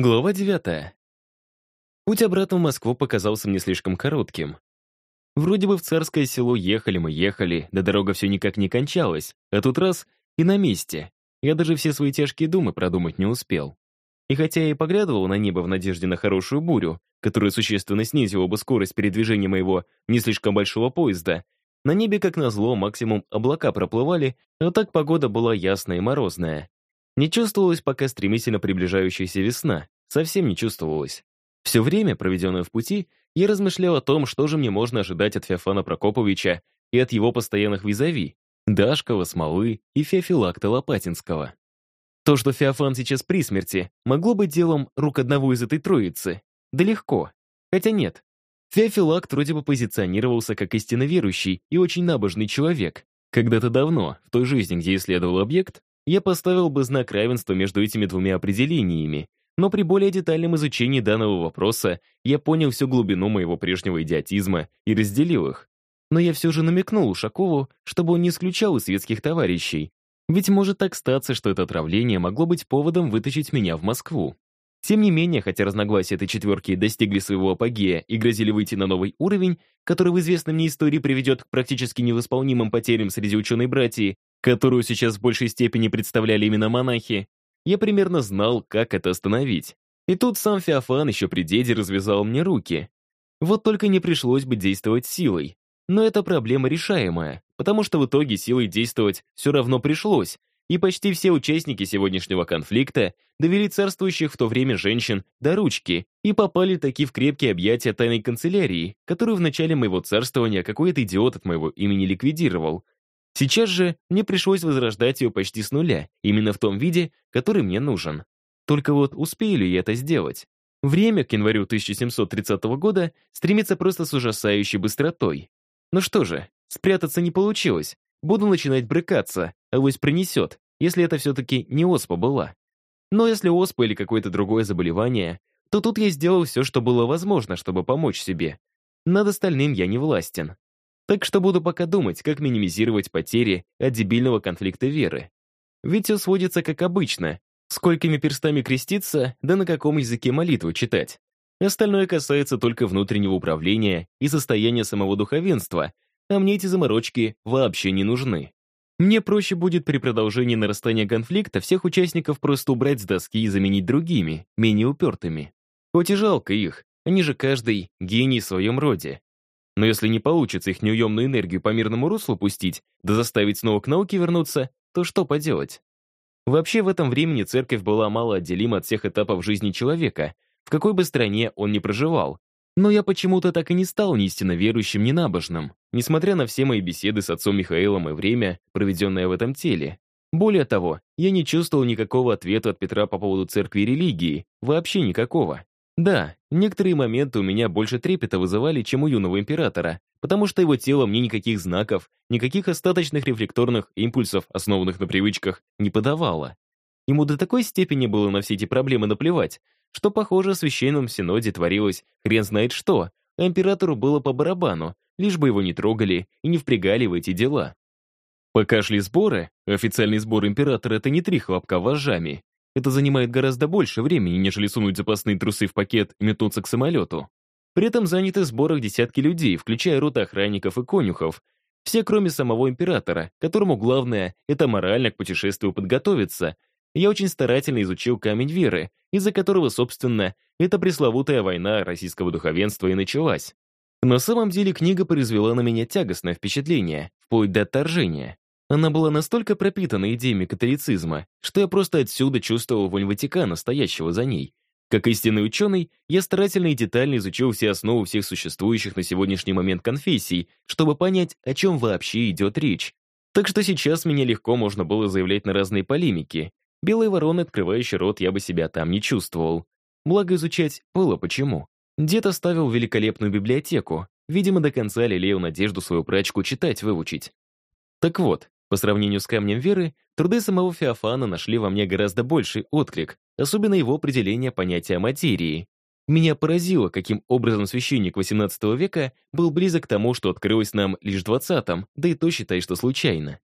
Глава девятая. Путь обратно в Москву показался мне слишком коротким. Вроде бы в царское село ехали мы, ехали, да дорога все никак не кончалась, а тут раз — и на месте. Я даже все свои тяжкие думы продумать не успел. И хотя я и поглядывал на небо в надежде на хорошую бурю, которая существенно снизила бы скорость передвижения моего не слишком большого поезда, на небе, как назло, максимум облака проплывали, а так погода была ясная и морозная. Не чувствовалась пока стремительно приближающаяся весна. Совсем не чувствовалась. Все время, проведенное в пути, я размышлял о том, что же мне можно ожидать от Феофана Прокоповича и от его постоянных визави — Дашкова, Смолы и Феофилакта Лопатинского. То, что Феофан сейчас при смерти, могло быть делом рук одного из этой троицы. Да легко. Хотя нет. Феофилакт вроде бы позиционировался как истинно верующий и очень набожный человек. Когда-то давно, в той жизни, где исследовал объект, я поставил бы знак равенства между этими двумя определениями, но при более детальном изучении данного вопроса я понял всю глубину моего прежнего идиотизма и разделил их. Но я все же намекнул Ушакову, чтобы он не исключал из светских товарищей, ведь может так статься, что это отравление могло быть поводом вытащить меня в Москву. Тем не менее, хотя разногласия этой четверки достигли своего апогея и грозили выйти на новый уровень, который в известной мне истории приведет к практически невосполнимым потерям среди ученой братьи, которую сейчас в большей степени представляли именно монахи, я примерно знал, как это остановить. И тут сам Феофан еще при деде развязал мне руки. Вот только не пришлось бы действовать силой. Но эта проблема решаемая, потому что в итоге силой действовать все равно пришлось, и почти все участники сегодняшнего конфликта довели царствующих в то время женщин до ручки и попали таки в крепкие объятия тайной канцелярии, которую в начале моего царствования какой-то идиот от моего имени ликвидировал, Сейчас же мне пришлось возрождать ее почти с нуля, именно в том виде, который мне нужен. Только вот успею ли я это сделать? Время к январю 1730 года стремится просто с ужасающей быстротой. Ну что же, спрятаться не получилось. Буду начинать брыкаться, а вось принесет, если это все-таки не оспа была. Но если оспа или какое-то другое заболевание, то тут я сделал все, что было возможно, чтобы помочь себе. Над остальным я не властен. Так что буду пока думать, как минимизировать потери от дебильного конфликта веры. Ведь все сводится как обычно. Сколькими перстами креститься, да на каком языке молитву читать. Остальное касается только внутреннего управления и состояния самого духовенства, а мне эти заморочки вообще не нужны. Мне проще будет при продолжении нарастания конфликта всех участников просто убрать с доски и заменить другими, менее упертыми. Хоть и жалко их, они же каждый гений в своем роде. Но если не получится их неуемную энергию по мирному руслу пустить, да заставить снова к науке вернуться, то что поделать? Вообще в этом времени церковь была мало отделима от всех этапов жизни человека, в какой бы стране он ни проживал. Но я почему-то так и не стал ни истинно верующим, ни набожным, несмотря на все мои беседы с отцом Михаилом и время, проведенное в этом теле. Более того, я не чувствовал никакого ответа от Петра по поводу церкви и религии, вообще никакого. Да, некоторые моменты у меня больше трепета вызывали, чем у юного императора, потому что его тело мне никаких знаков, никаких остаточных рефлекторных импульсов, основанных на привычках, не подавало. Ему до такой степени было на все эти проблемы наплевать, что, похоже, в Священном Синоде творилось хрен знает что, а императору было по барабану, лишь бы его не трогали и не впрягали в эти дела. Пока шли сборы, официальный сбор императора — это не три хлопка вожжами, это занимает гораздо больше времени, нежели сунуть запасные трусы в пакет и метнуться к самолету. При этом заняты в сборах десятки людей, включая роты охранников и конюхов. Все, кроме самого императора, которому главное — это морально к путешествию подготовиться. Я очень старательно изучил камень веры, из-за которого, собственно, эта пресловутая война российского духовенства и началась. На самом деле книга произвела на меня тягостное впечатление, вплоть до отторжения. Она была настолько пропитана идеями католицизма, что я просто отсюда чувствовал вонь Ватикана, стоящего за ней. Как истинный ученый, я старательно и детально изучил все основы всех существующих на сегодняшний момент конфессий, чтобы понять, о чем вообще идет речь. Так что сейчас меня легко можно было заявлять на разные полемики. Белой вороны, открывающий рот, я бы себя там не чувствовал. Благо изучать было почему. Дед оставил великолепную библиотеку. Видимо, до конца лелеял надежду свою прачку читать выучить. Так вот, по сравнению с камнем веры, труды самого Феофана нашли во мне гораздо больший отклик, особенно его определение понятия материи. Меня поразило, каким образом священник XVIII века был близок к тому, что открылось нам лишь в XX, да и то считай, что случайно.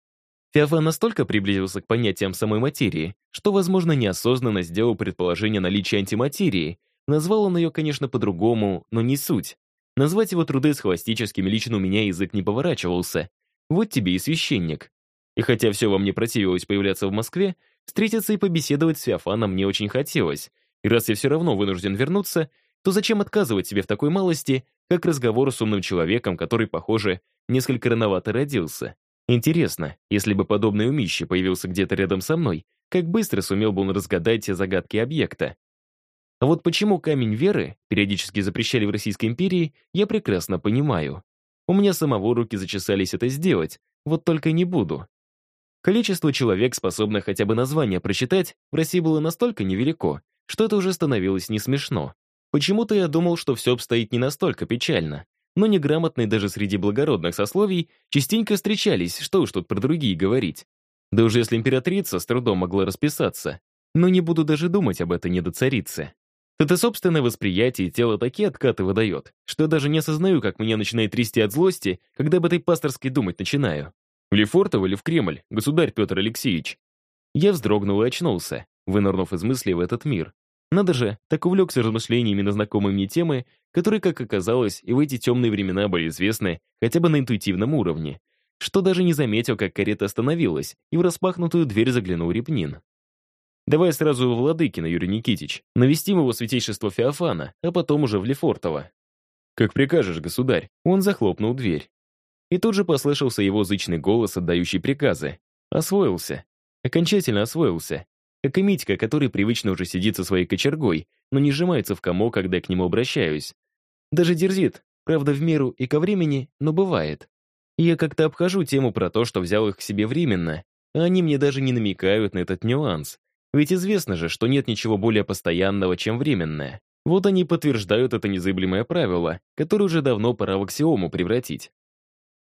Феофан настолько приблизился к понятиям самой материи, что, возможно, неосознанно сделал предположение наличия антиматерии. Назвал он ее, конечно, по-другому, но не суть. Назвать его труды схоластическими лично у меня язык не поворачивался. Вот тебе и священник. И хотя все во мне противилось появляться в Москве, встретиться и побеседовать с Феофаном мне очень хотелось. И раз я все равно вынужден вернуться, то зачем отказывать себе в такой малости, как разговор с умным человеком, который, похоже, несколько рановато родился? Интересно, если бы подобный умище появился где-то рядом со мной, как быстро сумел бы он разгадать те загадки объекта? А вот почему камень веры периодически запрещали в Российской империи, я прекрасно понимаю. У меня самого руки зачесались это сделать, вот только не буду. Количество человек, способных хотя бы название прочитать, в России было настолько невелико, что это уже становилось не смешно. Почему-то я думал, что все обстоит не настолько печально но неграмотные даже среди благородных сословий частенько встречались, что уж тут про другие говорить. Да уже если императрица с трудом могла расписаться. Но не буду даже думать об этой недоцарице. Это собственное восприятие тело такие откаты выдает, что даже не осознаю, как меня начинает трясти от злости, когда об этой пасторской думать начинаю. В Лефортово или в Кремль, государь Петр Алексеевич? Я вздрогнул и очнулся, вынырнув из мысли в этот мир. Надо же, так увлекся размышлениями на знакомые мне темы, которые, как оказалось, и в эти темные времена были известны хотя бы на интуитивном уровне, что даже не заметил, как карета остановилась, и в распахнутую дверь заглянул Репнин. «Давай сразу в Владыкино, Юрий Никитич, навестим его святейшество Феофана, а потом уже в Лефортово». «Как прикажешь, государь». Он захлопнул дверь. И тут же послышался его зычный голос, отдающий приказы. Освоился. Окончательно освоился. Как и Митька, который привычно уже сидит со своей кочергой, но не сжимается в комок, когда я к нему обращаюсь. Даже дерзит, правда, в меру и ко времени, но бывает. И я как-то обхожу тему про то, что взял их к себе временно, а они мне даже не намекают на этот нюанс. Ведь известно же, что нет ничего более постоянного, чем временное. Вот они подтверждают это незыблемое правило, которое уже давно пора в аксиому превратить.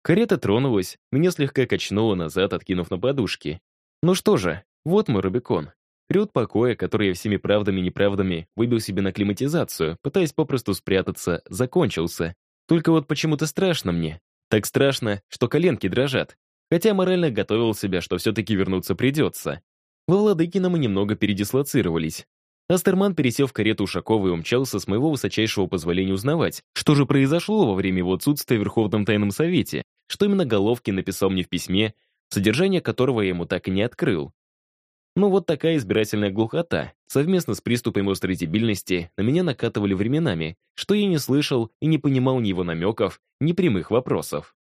Карета тронулась, меня слегка качнуло назад, откинув на подушки. Ну что же, вот мой Рубикон. Период покоя, который я всеми правдами и неправдами выбил себе на климатизацию, пытаясь попросту спрятаться, закончился. Только вот почему-то страшно мне. Так страшно, что коленки дрожат. Хотя морально готовил себя, что все-таки вернуться придется. Во Владыкино мы немного передислоцировались. Астерман пересел в карету Ушакова и умчался с моего высочайшего позволения узнавать, что же произошло во время его отсутствия в Верховном Тайном Совете, что именно Головкин написал мне в письме, содержание которого я ему так и не открыл. Ну вот такая избирательная глухота, совместно с приступом острой дебильности, на меня накатывали временами, что я не слышал и не понимал ни его намеков, ни прямых вопросов.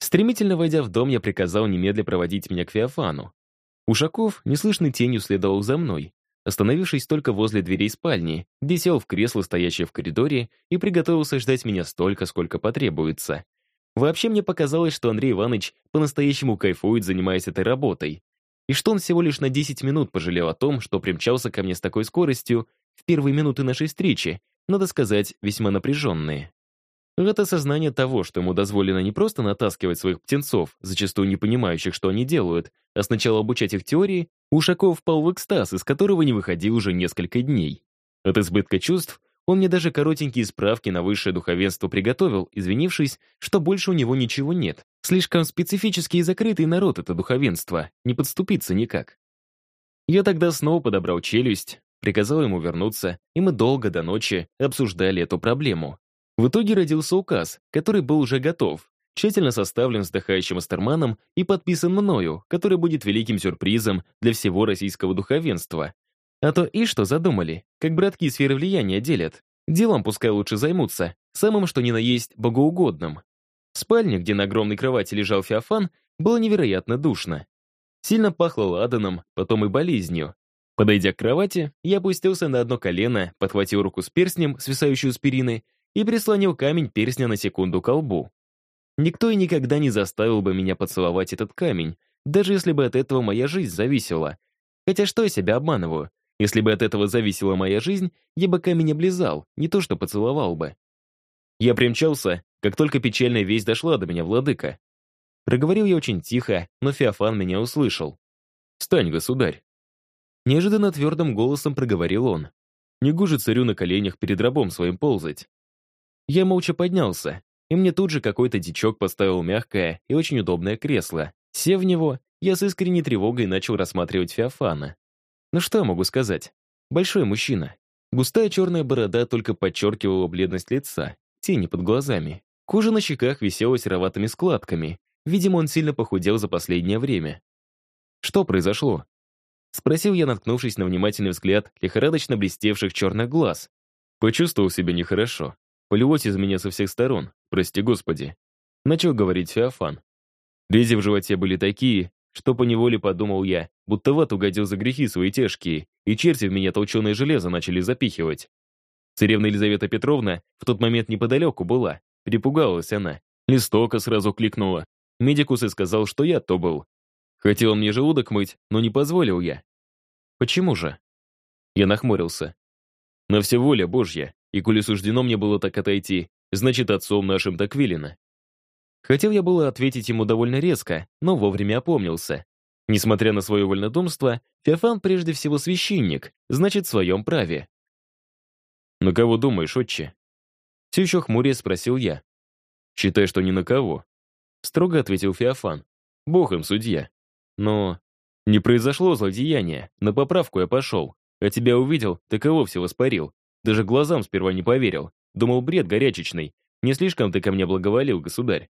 Стремительно войдя в дом, я приказал немедля проводить меня к Феофану. Ушаков неслышной тенью следовал за мной, остановившись только возле дверей спальни, где сел в кресло, стоящее в коридоре, и приготовился ждать меня столько, сколько потребуется. Вообще мне показалось, что Андрей Иванович по-настоящему кайфует, занимаясь этой работой, и что он всего лишь на 10 минут пожалел о том, что примчался ко мне с такой скоростью в первые минуты нашей встречи, надо сказать, весьма напряженные. Это сознание того, что ему дозволено не просто натаскивать своих птенцов, зачастую не понимающих, что они делают, а сначала обучать их теории, Ушаков впал в экстаз, из которого не выходил уже несколько дней. От избытка чувств он мне даже коротенькие справки на высшее духовенство приготовил, извинившись, что больше у него ничего нет. Слишком специфический и закрытый народ это духовенство, не подступиться никак. Я тогда снова подобрал челюсть, приказал ему вернуться, и мы долго до ночи обсуждали эту проблему. В итоге родился указ, который был уже готов, тщательно составлен вздыхающим Астерманом и подписан мною, который будет великим сюрпризом для всего российского духовенства, а то и что задумали, как братки сферы влияния делят. Делом пускай лучше займутся, самым что ни на есть богоугодным. В спальне, где на огромной кровати лежал Феофан, было невероятно душно. Сильно пахло ладаном, потом и болезнью. Подойдя к кровати, я опустился на одно колено, подхватил руку с перстнем, свисающую с перины, и прислонил камень перстня на секунду к лбу. Никто и никогда не заставил бы меня поцеловать этот камень, даже если бы от этого моя жизнь зависела. Хотя что я себя обманываю? Если бы от этого зависела моя жизнь, я бы камень облизал, не то что поцеловал бы. Я примчался, как только печальная весть дошла до меня, владыка. Проговорил я очень тихо, но Феофан меня услышал. «Встань, государь!» Неожиданно твердым голосом проговорил он. «Не гуже царю на коленях перед рабом своим ползать». Я молча поднялся, и мне тут же какой-то дичок поставил мягкое и очень удобное кресло. Сев в него, я с искренней тревогой начал рассматривать Феофана. Ну что я могу сказать? Большой мужчина. Густая черная борода только подчеркивала бледность лица, тени под глазами. Кожа на щеках висела сероватыми складками. Видимо, он сильно похудел за последнее время. Что произошло? Спросил я, наткнувшись на внимательный взгляд лихорадочно блестевших черных глаз. Почувствовал себя нехорошо. Полилось из меня со всех сторон, прости господи. Начал говорить Феофан. Рези в животе были такие, что поневоле подумал я, будто в ад угодил за грехи свои тяжкие, и черти в меня толченое железо начали запихивать. Царевна Елизавета Петровна в тот момент неподалеку была, перепугалась она. Лестока сразу кликнула. Медикус и сказал, что яд то был. Хотел он мне желудок мыть, но не позволил я. Почему же? Я нахмурился. На все воля Божья, и коли суждено мне было так отойти, значит, отцом нашим так велено. Хотел я было ответить ему довольно резко, но вовремя опомнился. Несмотря на свое вольнодумство, Феофан прежде всего священник, значит, в своем праве. «На кого думаешь, отче?» Все еще хмуря спросил я. «Считай, что ни на кого», — строго ответил Феофан. «Бог им судья». Но не произошло злодеяния, на поправку я пошел. А тебя увидел, так и вовсе воспарил. Даже глазам сперва не поверил. Думал, бред горячечный. Не слишком ты ко мне благоволил, государь.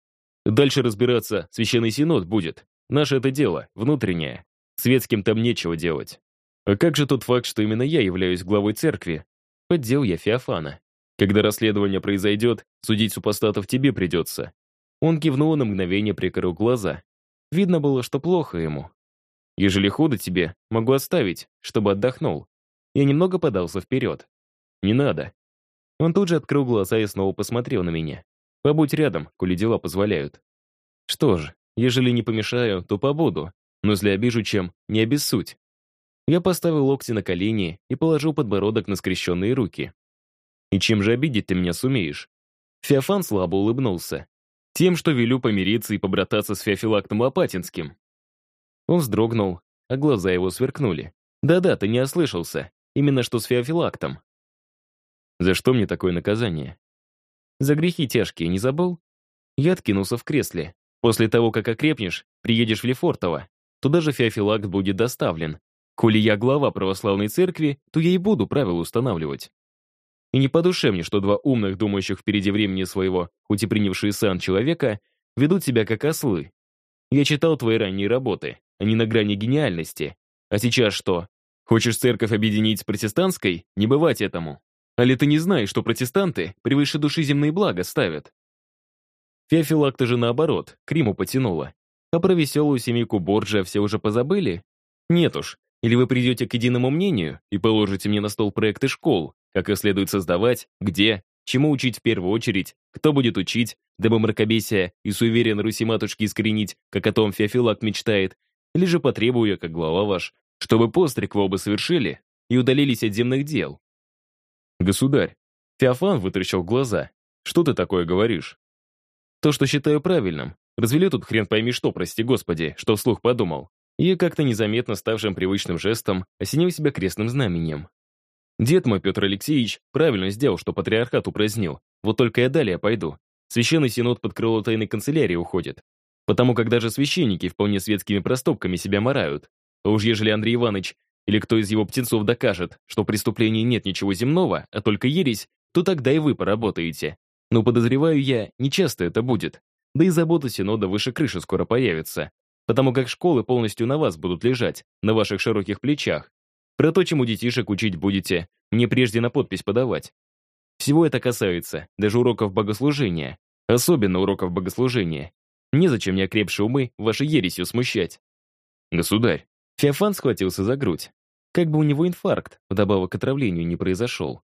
Дальше разбираться Священный Синод будет. Наше это дело, внутреннее. Светским там нечего делать. А как же тот факт, что именно я являюсь главой церкви? Поддел я Феофана. Когда расследование произойдет, судить супостатов тебе придется. Он кивнул на мгновение, прикрыл глаза. Видно было, что плохо ему. Ежели худо тебе, могу оставить, чтобы отдохнул. Я немного подался вперед. Не надо. Он тут же открыл глаза и снова посмотрел на меня. Побудь рядом, коли дела позволяют. Что ж, ежели не помешаю, то побуду. Но если обижу чем, не обессудь. Я поставил локти на колени и положил подбородок на скрещенные руки. И чем же обидеть ты меня сумеешь? Феофан слабо улыбнулся. Тем, что велю помириться и побрататься с Феофилактом Лопатинским. Он вздрогнул, а глаза его сверкнули. Да-да, ты не ослышался. Именно что с Феофилактом. За что мне такое наказание? За грехи тяжкие не забыл? Я откинулся в кресле. После того, как окрепнешь, приедешь в Лефортово. Туда же Феофилакт будет доставлен. Коли я глава православной церкви, то я и буду правила устанавливать. И не по душе мне, что два умных, думающих впереди времени своего, хоть и принявшие сан человека, ведут себя как ослы. Я читал твои ранние работы, они на грани гениальности. А сейчас что? Хочешь церковь объединить с протестантской? Не бывать этому. А ли ты не знаешь, что протестанты превыше души земные блага ставят? Феофилакта же наоборот, к Риму потянула. А про веселую семейку Борджа все уже позабыли? Нет уж, или вы придете к единому мнению и положите мне на стол проекты школ, как их следует создавать, где, чему учить в первую очередь, кто будет учить, дабы мракобесие и суеверие на Руси матушки искоренить, как о том Феофилак мечтает, или же потребую я, как глава ваш, чтобы постриг вы оба совершили и удалились от земных дел. Государь, Феофан вытрящил глаза. Что ты такое говоришь? То, что считаю правильным. Развели тут хрен пойми что, прости господи, что вслух подумал. И как-то незаметно ставшим привычным жестом осенил себя крестным знамением. Дед мой, Петр Алексеевич, правильно сделал, что патриархат упразднил. Вот только я далее пойду. Священный синод под крыло тайной канцелярии уходит. Потому как даже священники вполне светскими проступками себя морают. А уж ежели Андрей Иванович или кто из его птенцов докажет, что в преступлении нет ничего земного, а только ересь, то тогда и вы поработаете. Но подозреваю я, нечасто это будет. Да и забота Синода выше крыши скоро появится. Потому как школы полностью на вас будут лежать, на ваших широких плечах. Про то, чему детишек учить будете, мне прежде на подпись подавать. Всего это касается, даже уроков богослужения. Особенно уроков богослужения. Незачем мне окрепшие умы вашей ересью смущать. Государь, Феофан схватился за грудь. Как бы у него инфаркт, вдобавок к отравлению, не произошел.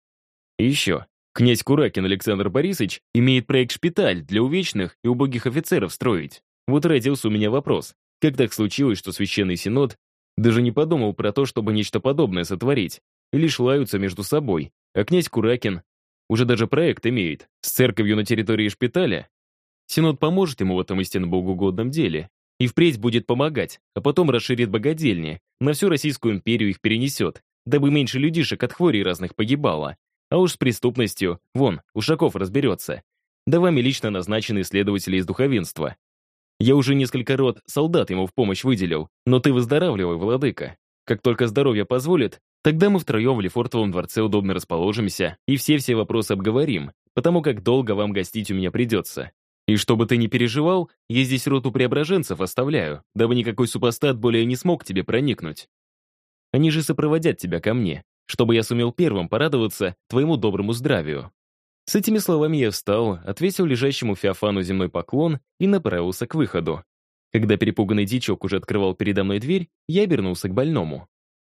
И еще. Князь Куракин Александр Борисович имеет проект «Шпиталь» для увечных и убогих офицеров строить. Вот родился у меня вопрос. Как так случилось, что Священный Синод даже не подумал про то, чтобы нечто подобное сотворить, лишь лаются между собой, а князь Куракин уже даже проект имеет с церковью на территории шпиталя? Синод поможет ему в этом истинно богоугодном деле, и впредь будет помогать, а потом расширит богадельни, на всю Российскую империю их перенесет, дабы меньше людишек от хворей разных погибало. А уж с преступностью, вон, Ушаков разберется. Да вами лично назначены следователи из духовенства. Я уже несколько рот солдат ему в помощь выделил, но ты выздоравливай, владыка. Как только здоровье позволит, тогда мы втроем в Лефортовом дворце удобно расположимся и все-все вопросы обговорим, потому как долго вам гостить у меня придется. И чтобы ты не переживал, я здесь роту преображенцев оставляю, дабы никакой супостат более не смог тебе проникнуть. Они же сопроводят тебя ко мне, чтобы я сумел первым порадоваться твоему доброму здравию». С этими словами я встал, отвесил лежащему Феофану земной поклон и направился к выходу. Когда перепуганный дичок уже открывал передо мной дверь, я обернулся к больному.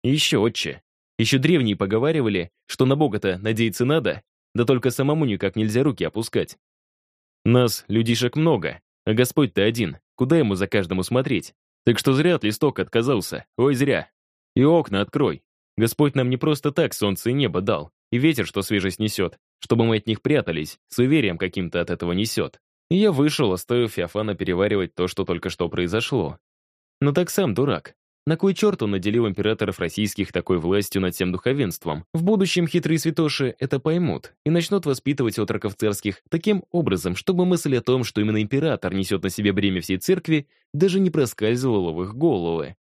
еще, отче. Еще древние поговаривали, что на Бога-то надеяться надо, да только самому никак нельзя руки опускать. Нас, людишек, много, а Господь-то один, куда ему за каждому смотреть? Так что зря от листок отказался, ой, зря. И окна открой. Господь нам не просто так солнце и небо дал, и ветер, что свежесть несет, чтобы мы от них прятались, с уверием каким-то от этого несет. И я вышел, оставив Феофана переваривать то, что только что произошло. Но так сам дурак. На кой черт он наделил императоров российских такой властью над всем духовенством? В будущем хитрые святоши это поймут и начнут воспитывать отроков царских таким образом, чтобы мысль о том, что именно император несет на себе бремя всей церкви, даже не проскальзывала в их головы.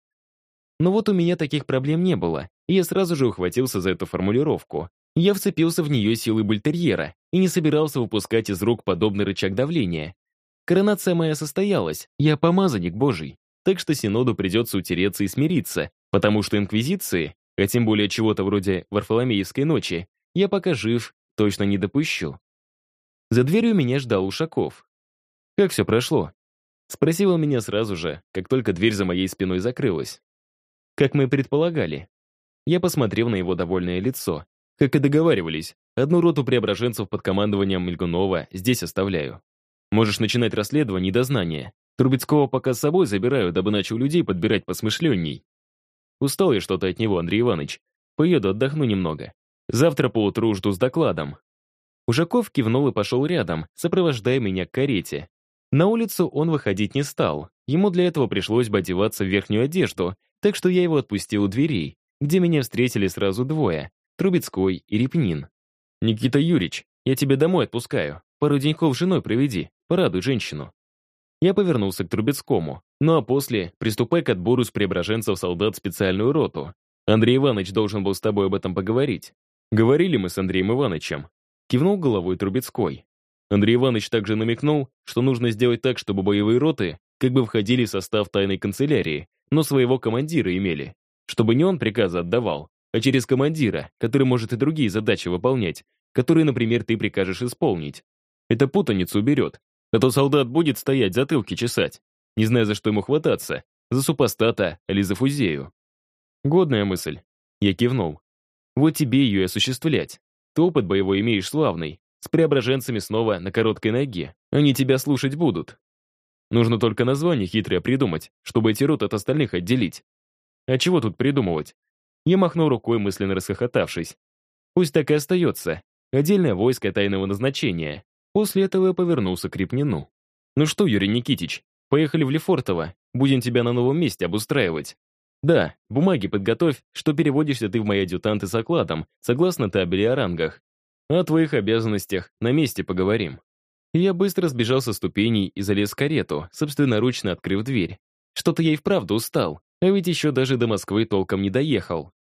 Но вот у меня таких проблем не было, и я сразу же ухватился за эту формулировку. Я вцепился в нее силой бультерьера и не собирался выпускать из рук подобный рычаг давления. Коронация моя состоялась, я помазанник божий, так что Синоду придется утереться и смириться, потому что Инквизиции, а тем более чего-то вроде Варфоломеевской ночи, я пока жив, точно не допущу. За дверью меня ждал Ушаков. «Как все прошло?» Спросил он меня сразу же, как только дверь за моей спиной закрылась. Как мы предполагали. Я посмотрел на его довольное лицо. Как и договаривались, одну роту преображенцев под командованием Мельгунова здесь оставляю. Можешь начинать расследование и дознание. Трубецкого пока с собой забираю, дабы начал людей подбирать посмышленней. Устал я что-то от него, Андрей Иванович. Поеду отдохну немного. Завтра поутру жду с докладом. Ужаков кивнул и пошел рядом, сопровождая меня к карете. На улицу он выходить не стал. Ему для этого пришлось бы одеваться в верхнюю одежду, так что я его отпустил у дверей, где меня встретили сразу двое — Трубецкой и Репнин. «Никита Юрьевич, я тебя домой отпускаю. Пару деньков с женой проведи, порадуй женщину». Я повернулся к Трубецкому, ну а после приступай к отбору с преображенцев солдат специальную роту. Андрей Иванович должен был с тобой об этом поговорить. Говорили мы с Андреем Ивановичем. Кивнул головой Трубецкой. Андрей Иванович также намекнул, что нужно сделать так, чтобы боевые роты как бы входили в состав тайной канцелярии, но своего командира имели. Чтобы не он приказы отдавал, а через командира, который может и другие задачи выполнять, которые, например, ты прикажешь исполнить. Это путаницу уберет, а то солдат будет стоять, затылки чесать, не зная, за что ему хвататься, за супостата или за фузею. Годная мысль. Я кивнул. Вот тебе ее и осуществлять. Ты опыт боевой имеешь славный, с преображенцами снова на короткой ноге. Они тебя слушать будут. Нужно только название хитрое придумать, чтобы эти роты от остальных отделить. А чего тут придумывать? Я махнул рукой, мысленно расхохотавшись. Пусть так и остается. Отдельное войско тайного назначения. После этого я повернулся к Репнину. «Ну что, Юрий Никитич, поехали в Лефортово. Будем тебя на новом месте обустраивать. Да, бумаги подготовь, что переводишься ты в мои адъютанты с окладом, согласно табели о рангах. О твоих обязанностях на месте поговорим». Я быстро сбежал со ступеней и залез в карету, собственноручно открыв дверь. Что-то я и вправду устал, а ведь еще даже до Москвы толком не доехал.